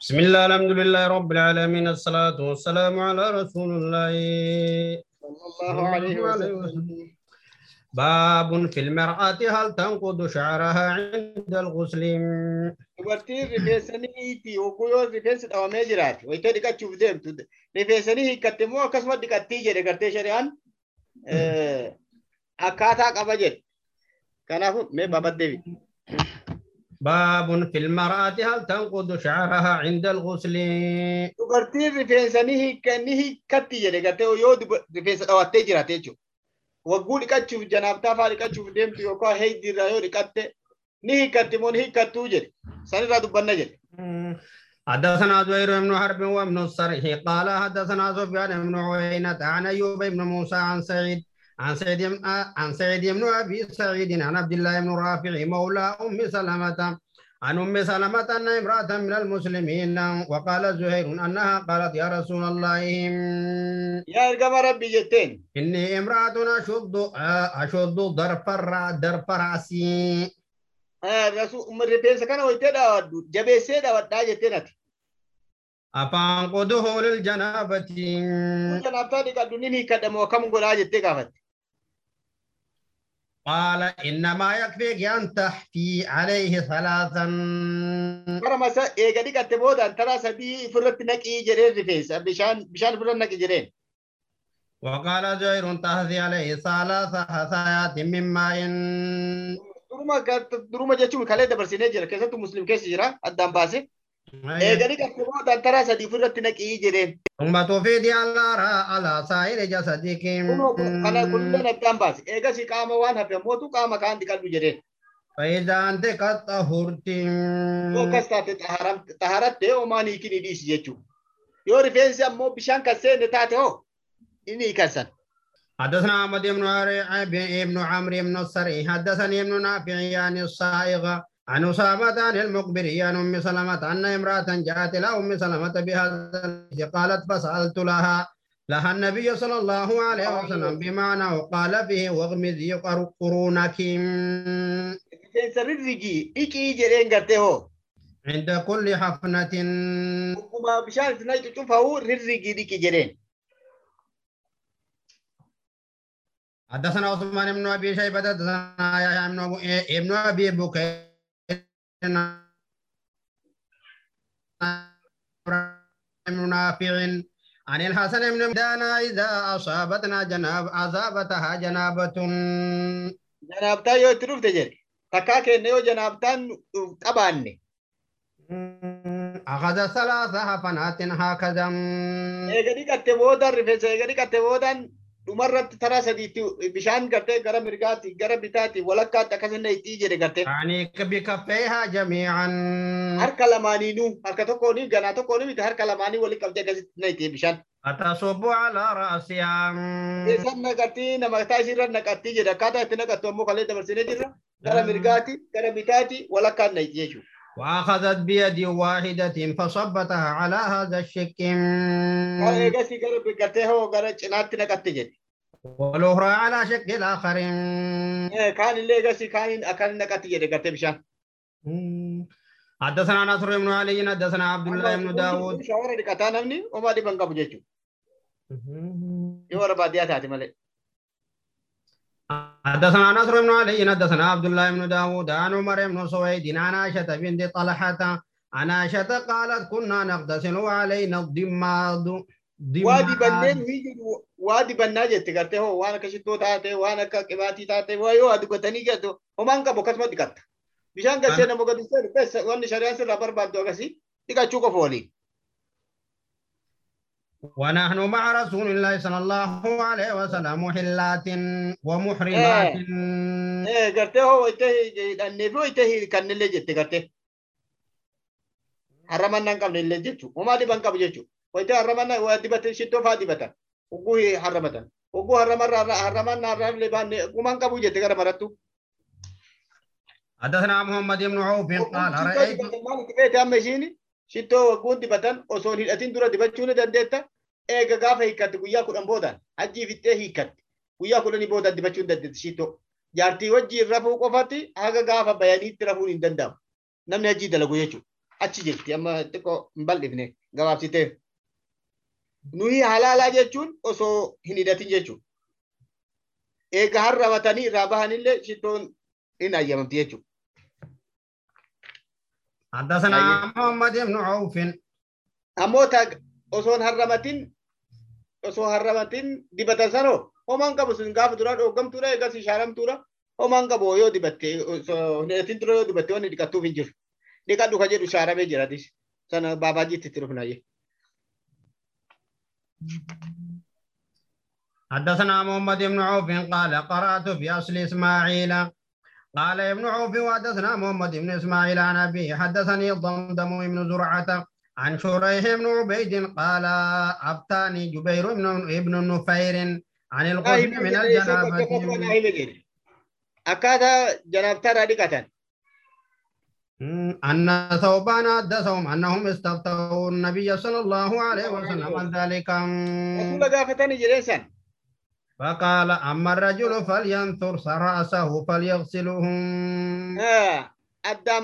بسم الله الحمد لله رب العالمين الصلاة والسلام على رسول الله. صلى الله عليه وسلم. باب في المرأة هل تنقض شعرها عند الغسل؟ وقتي رفيسني في وقوي رفيس أو مجرات ويتدي كتشوف ذم تود رفيسني كتمو كسمة دي كتيجة كرتي شريان آه، أكاثا كفجت كنافو مي بابا ديفي. باب في المرأة هل تنقض شعرها عند الغسل dubartiin rifeensanii hiikkanni hiikkatti jedhe gartee yoo duba- rifeensa dhawattee jiraate jechuudha wagguu dhiqachuuf janaabtaa faa dhiqachuuf deemtu yookaan heeydiirraa yoo dhiqatte ni hiikkatti moo ni hiikkattuu jedhe sanirraa dubbanna jedhe حدثنا زهير بن حرب وابن الصريح قال حدثنا سفيان بن عيينة عن أيوب بن موسى عن سعيد عن سعيد عن سعيد بن أبي سعيد عن عبد الله بن رافع مولى أم سلمة عن أم سلمة أن امرأة من المسلمين وقال زهير أنها قالت يا رسول الله. yaa ergama rabbii jetteen إني امرأة أشد أشد ضرف الرأ- ضرف رأسي. rifeensa kana wayitee dhawaddu jabeessee dhawadhaa jetteen ati أفانقذه للجنابة. janaabtaa dhiqadhu nin hiikkadhamoo akkam godhaa jettee قال إنما يكفيك أن تحفي عليه ثلاثا. ترى ما سا إيجادي كتبود أن ترى سدي فرط نك إيجرين رفيس بشان بشان فرط نك إيجرين وقال جوير تهذي عليه ثلاثة حثايات مما إن دروما كت دروما جاتشو خلي دبرسينة جرا كيسا تو مسلم كيسا جرا أدام باسي. Sadii ofirratti naqii jedheen kana baase qaama waan hafe mootu qaama kaan dhiqadhu jedheen yoo taate jechuudha yoo rifeensi ammoo bishaan kan seenne taate hoo inni hiikansan حدثنا أحمد بن عمرو بن السري حدثني ابن نافع عن الصائغة عن أسامة عن المقبري عن أم سلمة أن امرأة جاءت إلى أم سلمة بهذا قالت فسألت لها لها النبي صلى الله عليه وسلم بمعنى قال فيه واغمزي قر- قرونك عند كل حفنة bishaan itti naqxu cufahu rirrigii dhiqi jedheen. حدثنا عثمان بن ابي شيبه حدثنا يحيى بن ابي بكير بن نافع عن الحسن بن دانا اذا اصابتنا جناب اصابتها جنابه Janaabtaa yoo itti dhufte jedhe. Takkaa kenne yoo janaabtaan qabaanne. اخذ ثلاث حفنات هكذا boodaan rifeensa eega dhiqatte boodaan dhumarratti taraa sadiitti bishaan gartee gara mirgaatti gara bitaatti walakkaatti akkasuma itti jedhe gartee. يعني بكفيها جميعا Harka lamaaniinuu harka tokkoonii ganaa tokkoonii miti harka lamaanii walitti qabdee akkasitti na itti bishaan. فتصب على راسها Isaan naqattii nama taa ishiirra naqattii jedhe akkaataa itti naqattu ammoo kalee dabarsinee jirra. Gara mirgaatti gara bitaatti walakkaan na itti jechuudha. وأخذت بيد واحدة فصبتها على هذا الشك. والأخرى على شك الآخر. إيه، كان اللي كان اكل حدثنا نصر بن علي حدثنا عبد الله بن داود. شاور دي قتانمني وما دي بنقبجو يور باديات هذه ملك حدثنا نصر بن علي حدثنا عبد الله بن داود عن عمر بن سويد عن عائشة بنت طلحة عن عائشة قالت كنا نغتسل وعلينا الضماد وادي بنين ويجد وادي بناجة تكرته هو وأنا كشي تو تاته وأنا كباتي تاته هو يو هذا كتني كده هو ما انك بوكس ما تكرت بيشان كسي نمو كده سير بس وأنا شريان سير لبر بعد دوغسي تكرت شو كفولي ونحن مع رسول الله صلى الله عليه وسلم محلات ومحرمات hidhannee fi wayitee hiikannillee jette gartee. Harramannaa hin qabne illee jechuudha. Homaa dhiban qabu jechuudha. Wayitee harramannaa waa dibatan shittoo fa'aa dibatan. Hogguu harramatan. Hogguu harramarraa harramannaa irraa illee baannee homaan qabu jette gara marattu. حدثنا محمد بن عوف قال رأيت dibatan maal itti feete amma ishiin shittoo wagguun Eega gaafa hiikkatte guyyaa kudhan boodaan hajjii fixxee hiikkatte. Guyyaa kudhanii boodaan dibachuu hin dandeetti shittoo. Jaartii wajjiin rafuu qofatti haga gaafa bayaniitti rafuun hin danda'amu. Namni hajjii dalagu jechuudha. achi jirti amma xiqqoo hin bal'ifne gabaabsitee. Nuyi halaalaa jechuun osoo hin hidhatin jechuudha. Eega harramatanii irraa bahanillee shittoon hin ayyamamti jechuudha. حدثنا محمد بن عوف ta- osoon harramatin osoo harramatin dibatan sanoo homaan qabu sun gaafa dura dhooggamtuudha eegas ishaaramtuudha homaan qabu yoo dibatte hin dura yoo dibatte wanni dhiqattuuf hin jiru. Dhiqadhu ka jedhu ishaaramee jiratis. Sana baabaajiitti itti dhufnaayyee. حدثنا محمد بن عوف قال قرأت في أصل إسماعيل قال ابن عوف وحدثنا محمد بن إسماعيل عن أبي حدثني ضمضم بن زرعة عن شريح بن عبيد قال أفتاني جبير بن ابن نفير عن الغسل من الجنابة Akkaataa janaabtaarraa dhiqatan. أن ثوبان حدثهم أنهم استفتوا النبي صلى الله عليه وسلم عن ذلك. فقال أما الرجل فلينثر رأسه فليغسلهم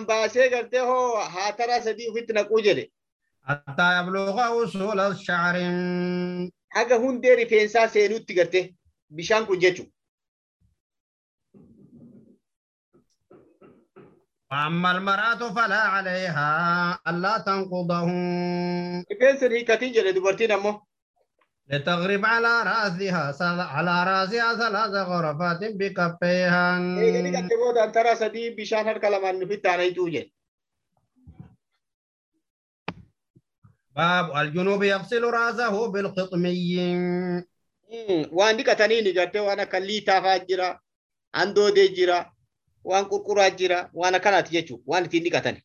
baasee gartee hoo haataraa sadii ofitti naquu jedhe. حتى يبلغ وصول الشعر Haga hundee rifeensaa seenuutti gartee bishaan kun jechuudha. وأما المرأة فلا عليها ألا تنقضه Rifeensa hiikatiin jedhe dubartiin ammoo. لتغرب على رأسها سل- على رأسها ثلاث غرفات بكفيها Eeganii gattee booda antaraa sadii bishaan harka lamaan ofitti aanaytuu jedhe. باب الجنوب يغسل رأسه بالقطمي gartee waan akka liitaa fa'aa jira. Andoodee jira. Waan qurquraa jira. Waan akkanaati jechuudha. Waan ittiin dhiqatan.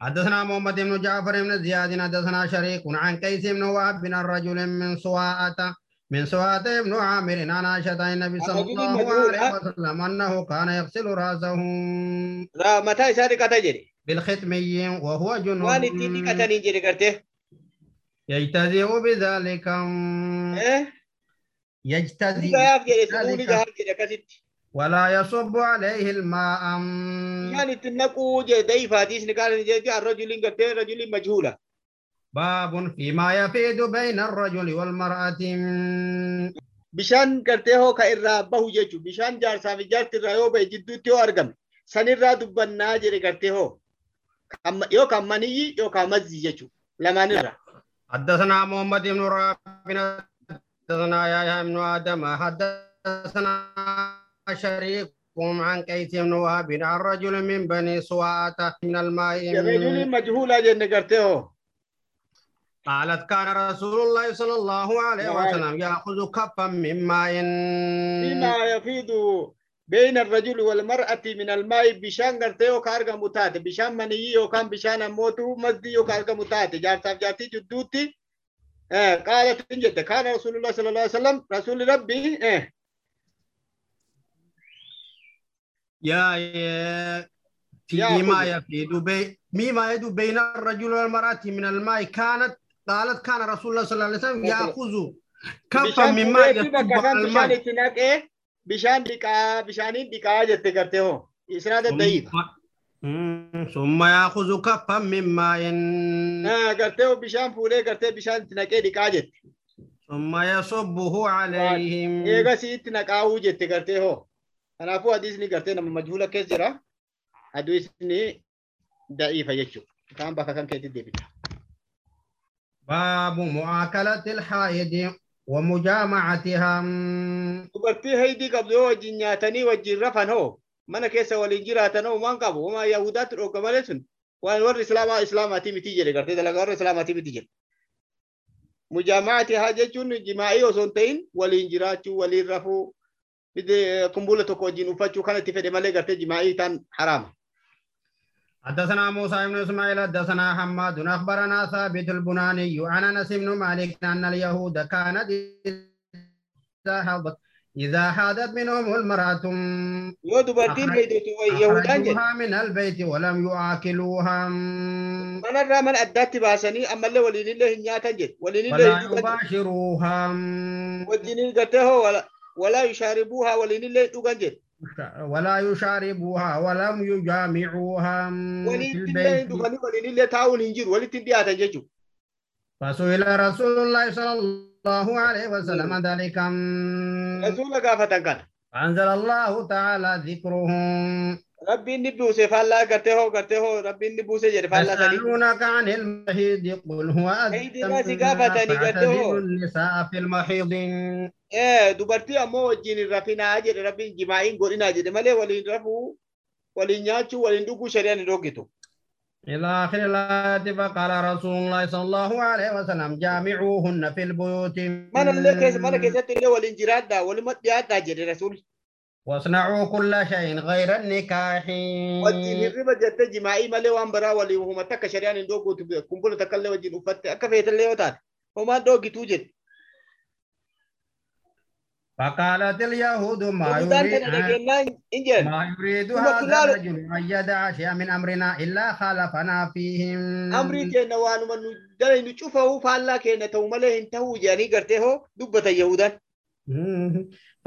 حدثنا محمد بن جعفر بن زياد حدثنا شريك عن قيس بن وهب بن الرجل من سواءة من سواءة بن عامر عن عائشة النبي صلى الله عليه؟ وسلم أنه كان يغسل رأسه Mataa isaa dhiqata jedhe. بالخيط ميين وهو جنوب والي تي تي كتاني جيري كرتي. يجتزي هو بذلك. إيه؟ يجتزي ولا يصب عليه الماء. يعني تنقو جي دي فاتيس نقال جي جي الرجل كتير رجل مجهولة. باب فيما يفيد بين الرجل والمرأة. بشان كرتيه كإرا بهو جيجو بشان جارسا في جارت الرأيو بي جدو تيو أرغم سنرا دبنا جيري كرتيه Yookaan maniyyi yookaan mazzii jechuudha. Lamaan irraa. حدثنا محمد بن رافع حدثنا يحيى بن آدم حدثنا شريك عن قيس بن وهب عن رجل من بني سواءة من الماء majhuulaa jenne gartee hoo. قالت كان رسول الله صلى الله عليه. وسلم يأخذ كفا من ماء فيما يفيد بين الرجل والمرأة من الماء بشان غرتي يوكا أرغم تاتي بشان مني يوكا بشان أموتو مزدي يوكا أرغم تاتي جارتا جارتي جدوتي آه قالت إنجد كان رسول الله صلى الله عليه وسلم رسول ربي آه. يا. فيما يفيد مما يفيد بين الرجل والمرأة من الماء. كانت قالت كان رسول الله صلى الله عليه وسلم يأخذ كفا على بشان الماء. بشان دقا بشانين دقا جت غرتي هو إسناد الضعيف ثم- مم، ثم يأخذ كفا من ماء آه غرتي هو بشان فولي غرتي بشان اتناك دقا جت ثم يصبه عليهم eega siitti naqaawuu jette gartee hoo kanaafuu hadiisni gartee nama majhuula keessa jira hadiisni da'iifa jechuudha kaan bakka kan keetti deebita باب مؤاكلة الحائض haydii qabdu yoo wajjin nyaatanii wajjin rafan hoo mana keessa waliin jiraatan hoo waan qabu homaa yahudaatti dhooga malee sun waan warri islaamaa islaamaatii miti jedhe gartee dalagaa warra islaamaatii miti jedhe mujaamaati haa jechuun jimaa'ii osoo hin ta'in waliin jiraachuu waliin rafuu bide- kumbula tokko wajjin uffachuu kanatti fedhe malee gartee jimaa'ii ta'an haraama حدثنا موسى بن إسماعيل حدثنا حماد بن أخبرنا ثابت البناني عن أنس بن مالك أن اليهود كانت إذا حاضت إذا حاضت منهم المرأة يودوا من البيت ولم يعاكلوها من الرا من ادات باسني أما اللي ولين الله نياتنجت ولين الله يباشروها. ودين ولا ولا يشربوها ولين الله يدوغنجت ولا يشاربوها ولم يجامعوها في البيت. فسئل رسول الله صلى الله عليه وسلم ذلك رسول الله فأنزل الله تعالى ذكرهم Rabbiin ni buuse faallaa gartee hoo gartee hoo rabbiin ni buuse jedhe faallaa sadii. يسألونك عن المحيض قل هو عيد أذى الناس قافتني فاعتزلوا قدوه. النساء في المحيض Eh, dubartii ammoo wajjin hin rafinaa jedhe rabbiin jimaa'iin godhinaa jedhe malee waliin rafuu waliin nyaachuu waliin dhuguu shari'aan hin dhoogitu. إلى آخر الآية فقال رسول الله صلى الله عليه وسلم جامعوهن في البيوت Mana illee keessa mana keessatti illee waliin jiraadhaa waluma dhiyaadhaa jedhe rasuulli. واصنعوا كل شيء غير النكاح. ودي ربا جت جماعي ما له امبرا ولي وهم تك شريان دو كنت كنت تكل وجي نفت كفيت له تات وما دو كي توجد فقالت اليهود ما يريد ما يريد هذا الرجل ما يدعى شيئا من أمرنا إلا خالفنا فيهم. امري جن وان من دل نشوفه فالله كان تو مله انتهوا جاني قرتهو دبته يهودا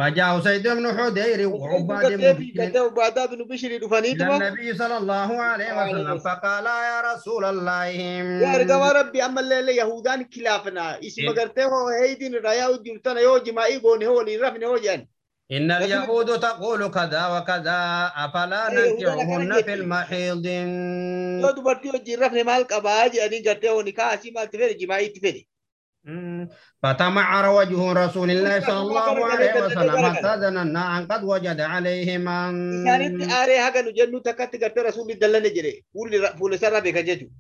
فجاءه سيد بن حدير وعباد وبعداد بن بشر دفنيت النبي صلى الله عليه آه. وسلم فقال يا رسول الله. يا رجوا ربي أما الليل يهودان خلافنا اسم غرته إيه. هيدين ريا ودمتنا يو جماعي إيه بوني؟ هو اللي رفني هو جن إن اليهود تقول كذا وكذا أفلا إيه، ننكحهن في المحيض؟ يو دبرتي وجي رفني مال قباج اني غرته ونكاح اسم مال تفري جماعي تفري فتمعر وجه رسول الله صلى الله عليه وسلم حتى ظننا أن قد وجد aaree haga nu jennu takkatti gartee rasuulli dallane jedhe fuulli ra- fuula isarraa beeka jechuudha.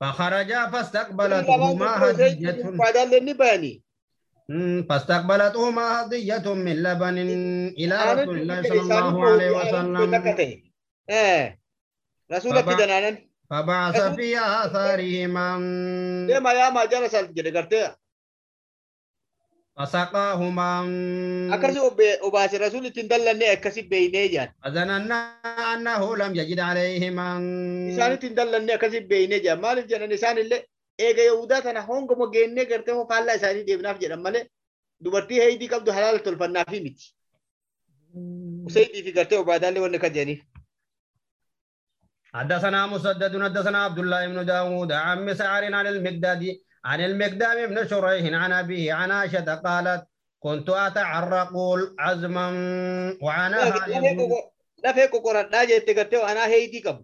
فخرجا فاستقبلتهما هدية bayanii. مم. فاستقبلتهما هدية من لبن إلى رسول الله صلى الله عليه وسلم ta'e. Eh, فبعث في آثارهما Deemaa yaa maajara salti jedhe gartee. فسقاهما Akkasii obbe- obaase rasuulli ittiin dallanne akkasi beeynee jedhan. فظننا أنه لم يجد عليهما Isaanitti hin dallanne akkasi beeynee jedhan. Maaliif jedhan isaan illee eega Yahudaa tana hongoma geennee gartee hoo faallaa isaanii deebinaaf jedhan malee dubartii heeyidii qabdu halaala tolfannaafi miti. Usaydii fi gartee obaadaallee wanni kan jedhaniif. حدثنا مسدد حدثنا عبد الله بن داود عن مسعر عن المقداد عن المقدام بن شريح عن أبيه عن عائشة قالت كنت أتعرق وأنا حائض Lafee qoqoradhaa jette gartee anaa heeyidii qabu.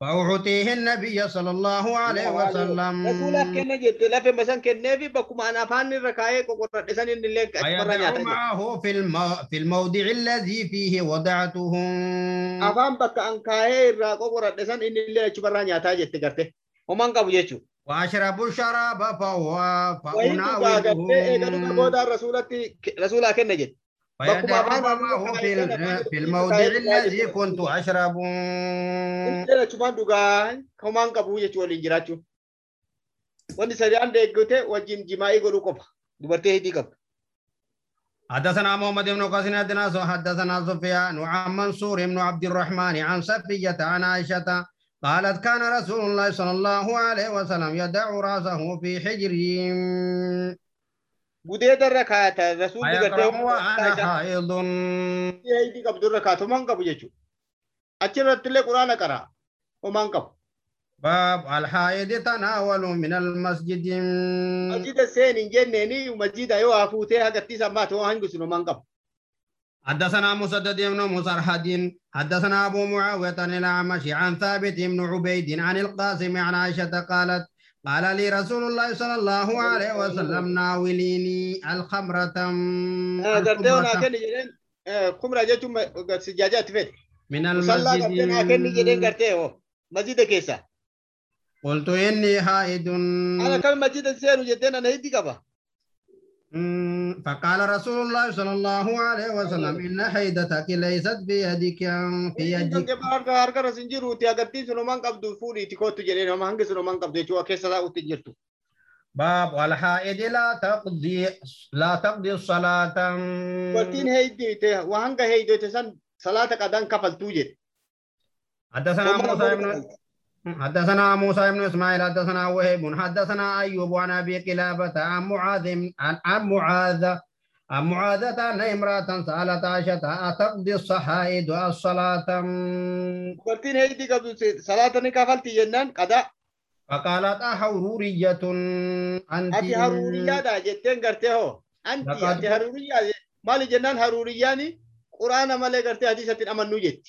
فأعطيه النبي صلى الله عليه نعم، وسلم. رسولك كن جت لا في مثلا كن النبي بكم أنا فان الركاية كقول إنسان يدلك أيام معه في الم في الموضع الذي فيه وضعته. أفهم بك أن كاية راكو قول إنسان يدلك أشبر رانيا تاجي تكرت وما نكب يجو وأشرب الشراب فهو فأناوله. وإن كنت قد رسولتي رسولك كن جت فيدع معه في في الموضع الذي كنت أشرب homaan qabu jechuu waliin jiraachuun. Wanti sari'aan deeggate wajjin jimaa'ii godhuu qofa. Dubartii heddii qabdu. حدثنا محمد بن قاسم حدثنا حدثنا سفيان وعن منصور بن عبد الرحمن عن صفية عن عائشة قالت كان رسول الله صلى الله عليه وسلم يدع رأسه في حجري غودي هذا ركعته رسول الله صلى الله عليه وسلم أنا هايلون هاي دي كبدور ركعته ما أنك بيجي أشيل رتلة القرآن كرا وما أنك باب الحائض تناول من المسجد المسجد سين إن جن نني ومسجد أيوة فوته هكذا سبعة وهاي قصير ما أنك حدثنا مسدد بن مسرحدين حدثنا أبو معاوية الأعمش عن ثابت بن عبيد عن القاسم عن عائشة قالت قال لي رسول الله صلى الله عليه وسلم ناوليني الخمرة. دردونا كن يجين خمرة جتوم من المسجد. صلى كيسا قلت إني هائد أنا كم مسجد سير وجدنا نهيدي كبا فقال رسول الله صلى الله عليه وسلم إن حيدتك ليست بيدك في يدك harka harka ras hin jiruuti agartiin sun homaan qabdu fuudhiiti kootu jedheen homa hangi sun homaan qabdu jechuudha keessa taa'utti hin jirtu. باب والحائض لا تقضي لا تقضي الصلاة heeydiite waa hanga heeydoite san salaata qadaan kafaltuu jedhe. حدثنا موسى بن حدثنا موسى بن إسماعيل حدثنا وهب حدثنا أيوب عن أبي قلابة عن معاذ عن معاذ عن معاذة أن امرأة سألت عائشة أتقضي الصحائد الصلاة؟ قلت ان هي صلاة نكفلت جنان قضاء. فقالت أحرورية أنت؟ انت حرورية دا جتين قرتي هو. انت انت حرورية. مالي جنان حرورياني قرآن مالي قرتي حديثة امنو جت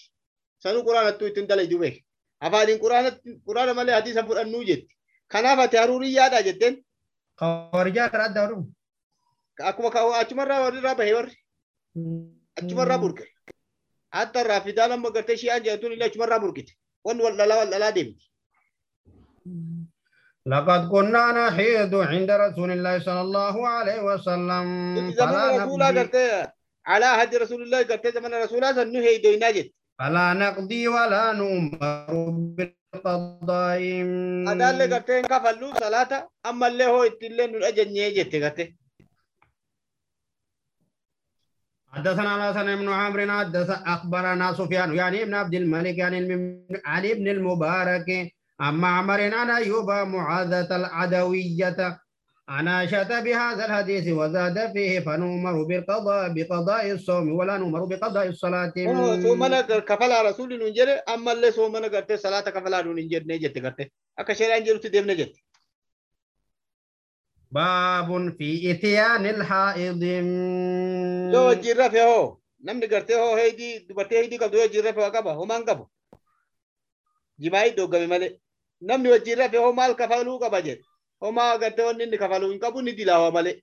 سنو قرآن تو تندلج بك افادين قرانا قرانا مالي حديثا فرانو جت كنافة تاروري يادا جتن خوارجا قراد دارو اكوما كاو اچمار را وارد را بحي وار اچمار را بورك حتى رافدانا مغرتشي آن جاتون إلى اچمار را بوركت وان واللالا واللالا ديمت لقد كنا نحيد عند رسول الله صلى الله عليه وسلم على هدي رسول الله قلت زمن رسول الله سنحيد ونجد فلا نقضي ولا نؤمر بالقضاء adaallee gartee hin kafallu salaata ammallee hoo ittillee nu dhajanyee jette gartee حدثنا الحسن بن عمرو حدث أخبرنا سفيان يعني ابن عبد الملك يعني عن ابن المبارك عن معمر عن أيوب معاذة العدوية أنا شات بهذا الحديث وزاد فيه فنؤمر بالقضاء بقضاء الصوم ولا نؤمر بقضاء الصلاة. صومنا كفل على رسول نجر أما اللي صومنا كرت صلاة كفل على نجر نجت كرت أكشر أنجر تدم نجت. باب في إتيان الحائض. لو جرى فيه نم نكرت هو هيدي دبته هيدي كل دوا جرى فيه كابا هو مان كابو. جماعي دو كمي مالي نم نو جرى فيه هو مال كفلو كابا جت. Homaa wanni inni kafaluu hin qabu ni dilaawa malee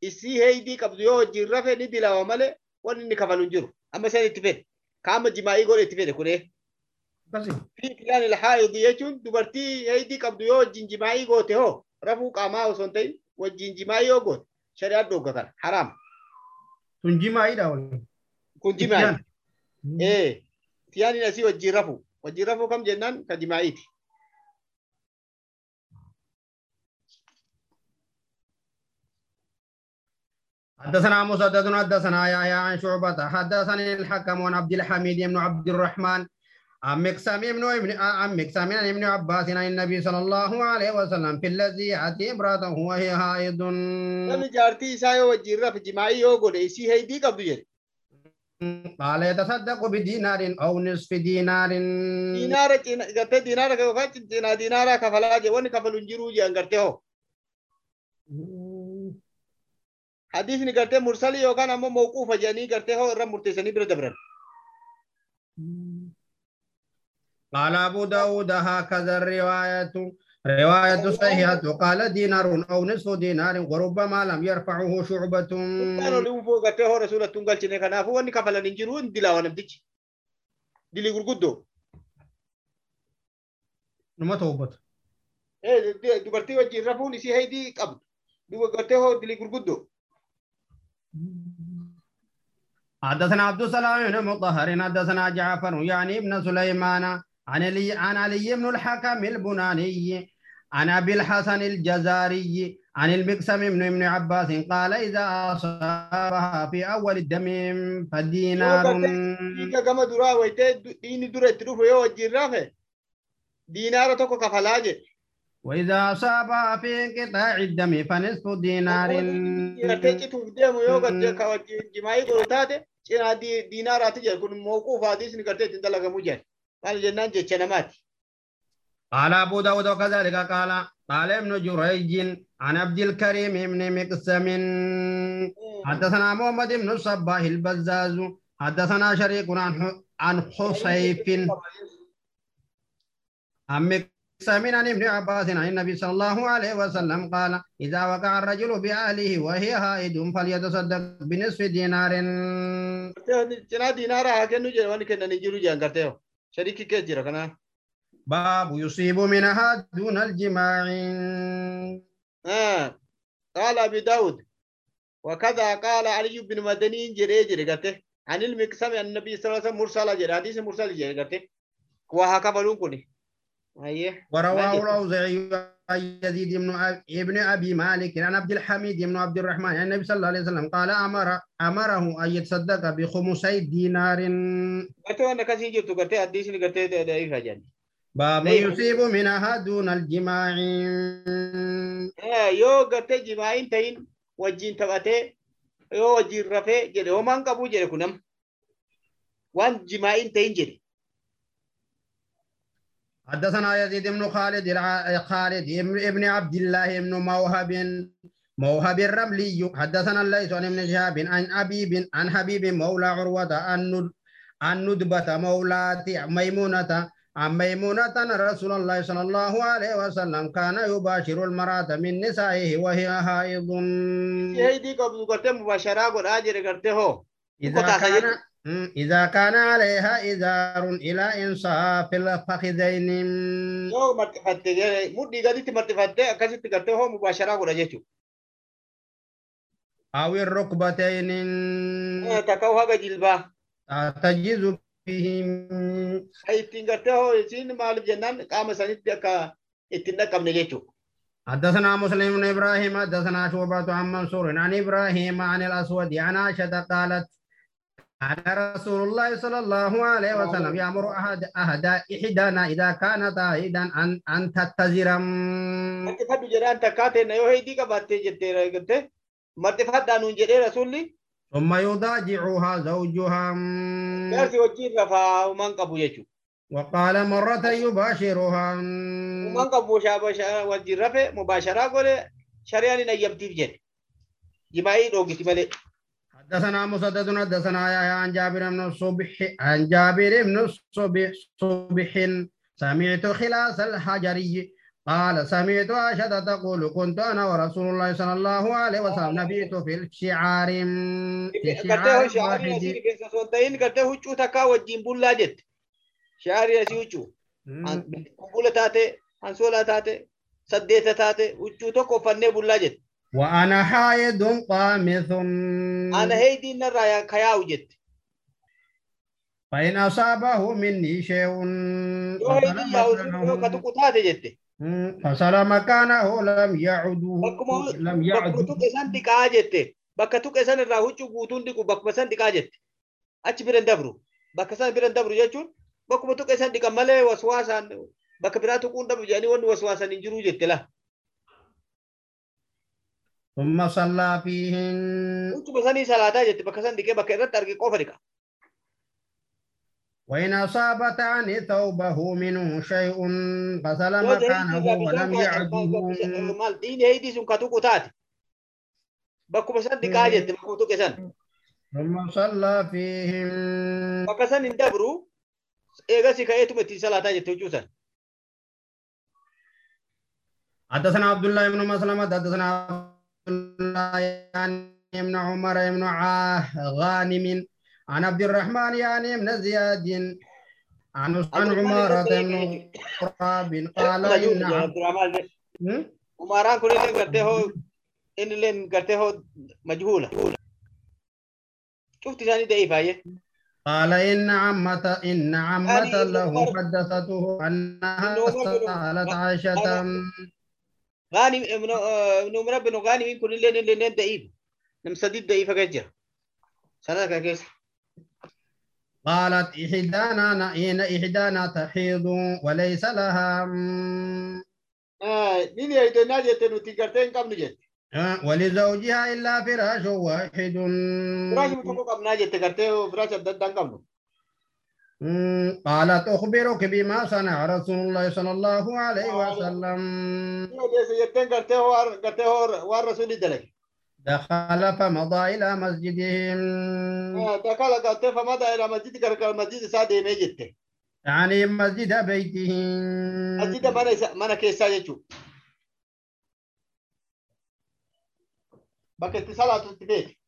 isii heydii qabdu yoo wajjin rafe ni dilaawa malee wanni inni kafalu hin jiru amma isaan itti fedhe kaama jimaa'ii godhe itti fedhe kunee بس في كيان الحائض يجون دبرتي هيدي قبض يو وجين جماعي قوتي هو رفو قاما وسنتين وجين جماعي يو قوت شريعة دوغا كان حرام تنجي ما يدا ولا كون جماعي إيه تياني نسي وجي رفو وجي رفو كم جنان كجماعي حدثنا مسدد حدثنا يحيى عن شعبة حدثني الحكم عن عبد الحميد بن عبد الرحمن عن مكسام بن ابن عن مكسام عن ابن عباس عن النبي صلى الله عليه وسلم في الذي يأتي امرأته وهي حائض. نمي جارتي إسا يو وجي رف جماعي يو قوت إسي هيدي قبض جد قال يتصدق بدينار أو نصف دينار. دينارة قرتي دينارة كفاة دينا دينارة كفلا جي واني كفلو انجرو جي انقرتي هو حديث قرتي مرسلي يو كان أمو موقوفة جاني قرتي هو الرم مرتسني برد برد قال أبو داود هكذا الرواية رواية صحيحة قال دينار أو نصف دينار وربما لم يرفعه شعبة gartee hoo rasuulattuu hin galchine kanaafuu wanni kafalan hin jiru hin dilaawa namtichi. Dilii gurguddoo. نما توبت Eh, di- Dubartii wajjin rafuun isii heydii qabdu. Duba gartee hoo حدثنا عبد السلام بن مطهر حدثنا جعفر يعني ابن سليمان عن علي عن علي بن الحكم البناني عن أبي الحسن الجزاري عن المقسم بن ابن عباس قال إذا أصابها في أول الدم فدينار dhiigni dura itti dhufu yoo wajjin rafe diinaara tokko kafalaa jedhe. وإذا أصابها في انقطاع الدم فنصف دينار. Cinaa di- diinaaraati jedhe kun mawquuf hadiisni gartee ittiin dalagamuu jedhe. Maal jennaan jecha namaati. قال أبو داود وكذلك قال قال ابن جريج عن عبد الكريم بن مقسم حدثنا محمد بن الصباح البزاز حدثنا شريك عن عن حصيف عن مقسم عن ابن عباس عن النبي صلى الله عليه وسلم قال إذا وقع الرجل بأهله وهي حائض فليتصدق بنصف دينار haa kennu jedhe wanni kennanii jiru jedhan gartee hoo. Shariikii keessa jira kanaan. باب يصيب منها دون الجماع آه. قال أبي داود وكذا قال علي بن مدني جري جري قرته عن المقسم عن النبي صلى الله عليه وسلم مرسل جري حديث مرسل جري قرته وها كبلون كوني أيه ورواه. الأوزاعي يزيد بن ابن أبي مالك عن عبد الحميد بن عبد الرحمن عن النبي صلى الله عليه وسلم قال أمر أمره أن يتصدق بخمسي دينار. جاني باب. يصيب منها دون الجماع. آه يو قرته جماعين تين وجين yoo wajjin rafee jedhe homaan qabuu jedhe kun nama waan jimaa'iin ta'in jedhe حدثنا يزيد بن خالد خالد بن ابن عبد الله بن موهب موهب الرملي حدثنا الليث عن ابن شهاب عن أبي بن عن حبيب مولى عروة عن ند- عن ندبة مولاة ميمونة عن ميمونة رسول الله صلى الله عليه وسلم كان يباشر المرأة من نسائه وهي حائض إذا كان. إذا كان عليها إزار إلى إنصاف الفخذين. يو مرتفعت مودي قد تمرتفعت أكاسي تقرته هو مباشرة قد جيتو أو الركبتين. إيه، تقوها بجلبا آه، تجيز فيهم أي تقرته هو يسين مال جنان قام سنت إتنا كم نجيتو حدثنا مسلم إبراهيم حدثنا شعبة عن منصور عن إبراهيم عن الأسود عن عائشة على رسول الله صلى الله عليه وسلم يأمر أحد أهدا إحدانا إذا كان طاهدا أن أن تتزرا أنت فاتو جرى أن تكاته نيو هيدي كبات تجد مرتفع دانو جرى رسول لي ثم يضاجعها زوجها. يرسي وجير رفا ومن قبو يجو. وقال مرة يباشرها. ومن قبو شابش وجير رفا مباشرة قولي شريان نيب تيب جن جمعي روكي تيب حدثنا مسدد حدثنا يحيى عن جابر بن الصبح عن جابر بن الصبح صبح. سمعت خلاص الحجري. قال سمعت عائشة تقول كنت أنا ورسول الله صلى الله عليه وسلم نبيت في الشعار. في شعار واحد. rifeensa osoo hin ta'in gartee huccuu takkaa wajjin bullaa jette. Sha'arii asii huccuu. Kubbula taate, hansoolaa taate, saddeeta taate, huccuu tokko uffannee bullaa jette. وأنا حائض قامث Ana heeydiin narraa yaa- kayaa'u jette. فإن أصابه مني شيء Yoo heeydiin yaa'u sun yoo ka tuqu taate jette. فصل مكانه لم يعد Bakkuma لم bakkuma يعد tuqe san dhiqaa jette. Bakka tuqe san irraa huccuu guutuun dhiqu bakkuma san dhiqaa jette. Achi bira hin dabru. Bakka san bira hin dabru jechuun bakkuma tuqe san dhiqan malee waswaasaan bakka biraa tuquun dhabu jedhanii wanni waswaasan hin jiru jette la. ثم صلى فيهن jette bakka san dhiqee bakka irratti arge qofa dhiqa. وإن أصابت عن ثوبه منه شيء Yoo مكانه ولم maal dhiini heeyidii sun ka tuqu taate. Bakkuma san dhiqaa jette bakkuma tuqe san. ثم صلى فيهم dabru eegasii ka'eetuma ittiin salaataa jette huccuu san. حدثنا عبد الله بن مسلمة حدثنا يعني بن عمر بن عاه غانم. عن عبد الرحمن يعني بن زياد. عن عن عمارة بن قراب قال إن Umaraan kun illee gartee hoo inni illee gartee hoo majhuula. Cufti isaanii da'ii baay'ee. قال إن عمة إن عمة يعني ابن له حدثته أنها ابن سألت عائشة غاني منو منو منو غاني مين كل اللي اللي اللي دقيب نمسدد دقيب فجاه سنة كيس قالت إحدانا نائن إحدانا تحيض وليس لها. آه، نيني آه. هيدو نادي تنو تيكرتين كم نجت؟ آه، ولزوجها إلا فراش واحد. فراش متوقع كم نجت تكرتين فراش أبدت دان كم نجت قالت أخبرك بما صنع رسول الله صلى الله عليه وسلم. دخل فمضى إلى مسجدهم. آه، دخل فمضى إلى مسجد مسجد سادي مجد يعني مسجد بيتهم مسجد مانا كيسا يجو. بكت صلاة البيت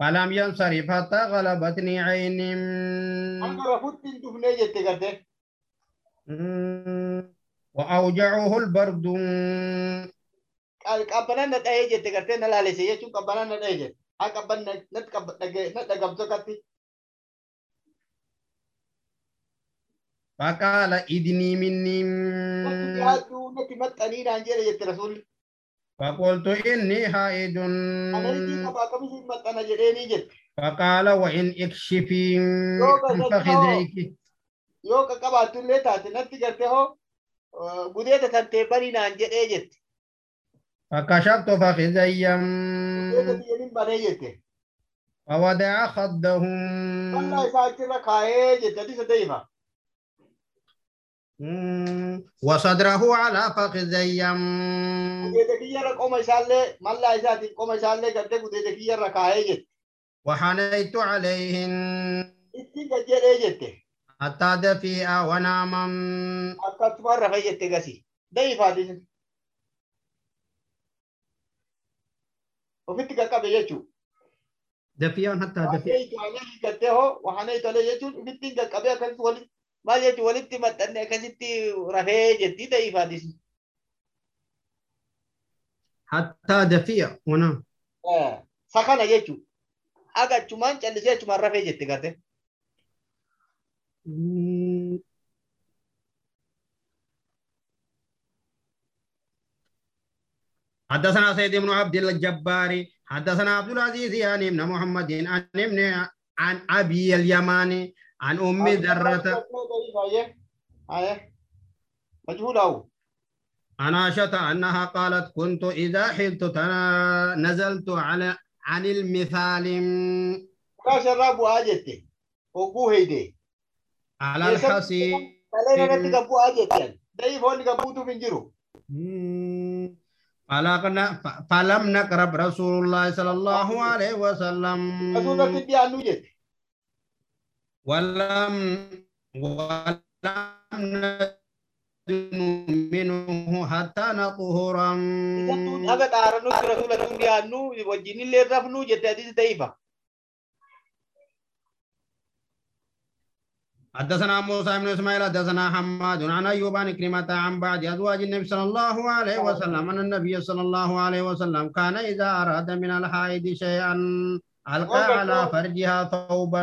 فلم ينصرف حتى غلبتني عين Hanga rafuutti hin dhufnee jette gartee. م، وأوجعه البرد laalese jechuun qabbanaan na dhahee jette. Haa qabban natti na dhagabdu akkatti. فقال إذني مني dhiyaadhu natti maxxanii naan jedhe jette rasuulli. فقلت إني هائد فقال وإن اكشفين فخذيك. يوكا كبا تلتا تنتي جرته بديت آه، تنتي برينا انجر ايجت فكشفت فخذيا. فودع خدهم الله يساعدك لك هاي جت دي وصدره على فخذي يم وحنيت عليهن. حتى دفيا ونام حتى تبار رخي دي. فادي وفيت كاكا بيجو دفيا حتى دفيا وحنيت عليهن كده هو وحنيت عليهن جده وفيت maal jechuun walitti maxxanne akkasitti rafee jetti da'ifaatis. حتى دفئ ونام Sakana jechuun aga achumaan callisee achumaan rafee jetti garte. مم. حدثنا سيد بن عبد الجبار حدثنا عبد العزيز يعني ابن محمد عن ابن عن ابي اليماني عن ام ذرة مجهول أو عن عائشة أنها قالت كنت إذا حلت تنا- نزلت على عن المثال. كاش الراب واجت وقوه هيدي على الحصي كلنا نتقبو اجت دايف هون نقبوتو من جرو فلم نقرب رسول الله صلى الله عليه وسلم. رسولة تدي عنو جت ولم ولم ندن منه حتى نطهرا jette hadisi da'ifa حدثنا موسى بن اسماعيل حدثنا حماد عن ايوب عن كلمة عن بعد ازواج النبي صلى الله عليه وسلم. ان النبي صلى الله عليه وسلم كان اذا اراد من الحائض شيئا القى على فرجها ثوبا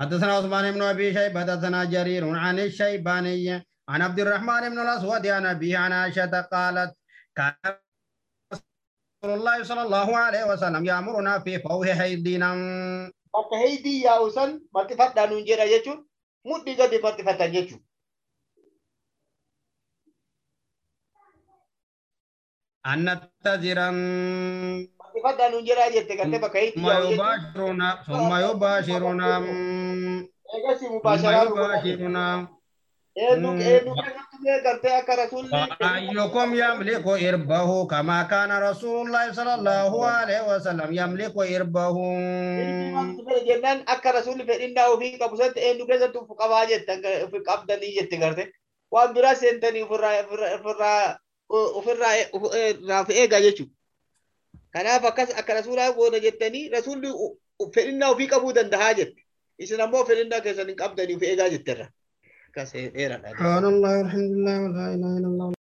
حدثنا عثمان بن ابي شيبه حدثنا جرير عن الشيباني عن عبد الرحمن بن الاسود عن ابي عن عائشه قالت كان رسول الله صلى الله عليه وسلم يامرنا في فوه حيضنا bakka heydii yaa'u san marxifadhaa nuun jedha jechuun mudhii gadi annatta jiran fadda nun jira jette garte bakka hitti mayo bashiruna thumma yubashiruna egasi mubashara yubashiruna enu enu garte akka rasulli ayyukum yamliku irbahu kama kana rasulullah sallallahu alaihi wasallam yamliku irbahu jennan akka rasulli fedhinda ofi qabu sante enu keessattu qabaa jette qabdani jette garte waan dura seentanii ofirraa ofirraa ofirraa of eegaa jechuudha. Kanaaf akkas akka rasuulaa gooda jettanii rasuulli fedhinnaa ofii qabuu dandahaa jette. Isin ammoo fedhinnaa keessan hin qabdanii of eegaa jetterra. Akkas dheeraadha. سبحان الله والحمد لله